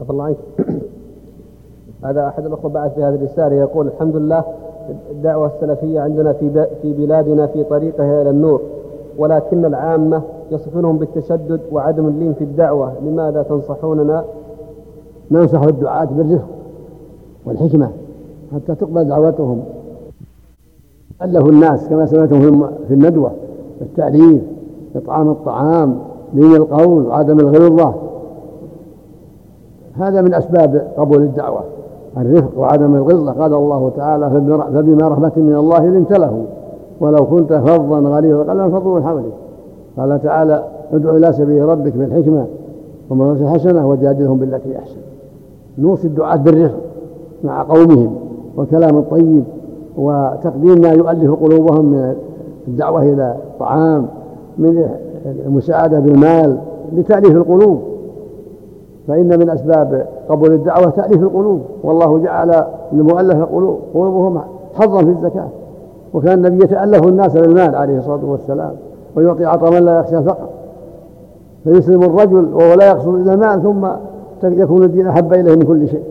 عفى الله عنك. هذا أحد الأخوة بعث في هذه الرسالة يقول الحمد لله الدعوة السلفية عندنا في في بلادنا في طريقها إلى النور ولكن العامة يصفونهم بالتشدد وعدم اللين في الدعوة. لماذا تنصحوننا؟ ننصح الدعاة بالرفق والحكمة حتى تقبل دعوتهم. ألفوا الناس كما سمعتم في الندوة التأليف إطعام الطعام لين القول وعدم الغلظة. هذا من أسباب قبول الدعوة. الرفق وعدم الغلظة قال الله تعالى فبما رحمة من الله لنت له. ولو كنت فظا غليظ القلب انفضوا من حولك. قال تعالى ادعو إلى سبيل ربك بالحكمة وموعظة حسنة وجادلهم بالتي أحسن. نوصي الدعاة بالرفق مع قومهم والكلام الطيب وتقديم ما يؤلف قلوبهم من الدعوة إلى الطعام من المساعدة بالمال لتأليف القلوب. فإن من أسباب قبول الدعوة تأليف القلوب. والله جعل لمؤلف القلوب قلوبهم حظا في الزكاة. وكان النبي يتألف الناس بالمال عليه الصلاة والسلام ويعطي عطاء من لا يخشى الفقر فيسلم الرجل وهو لا يقصد إلى المال ثم يكون الدين أحب إليه من كل شيء.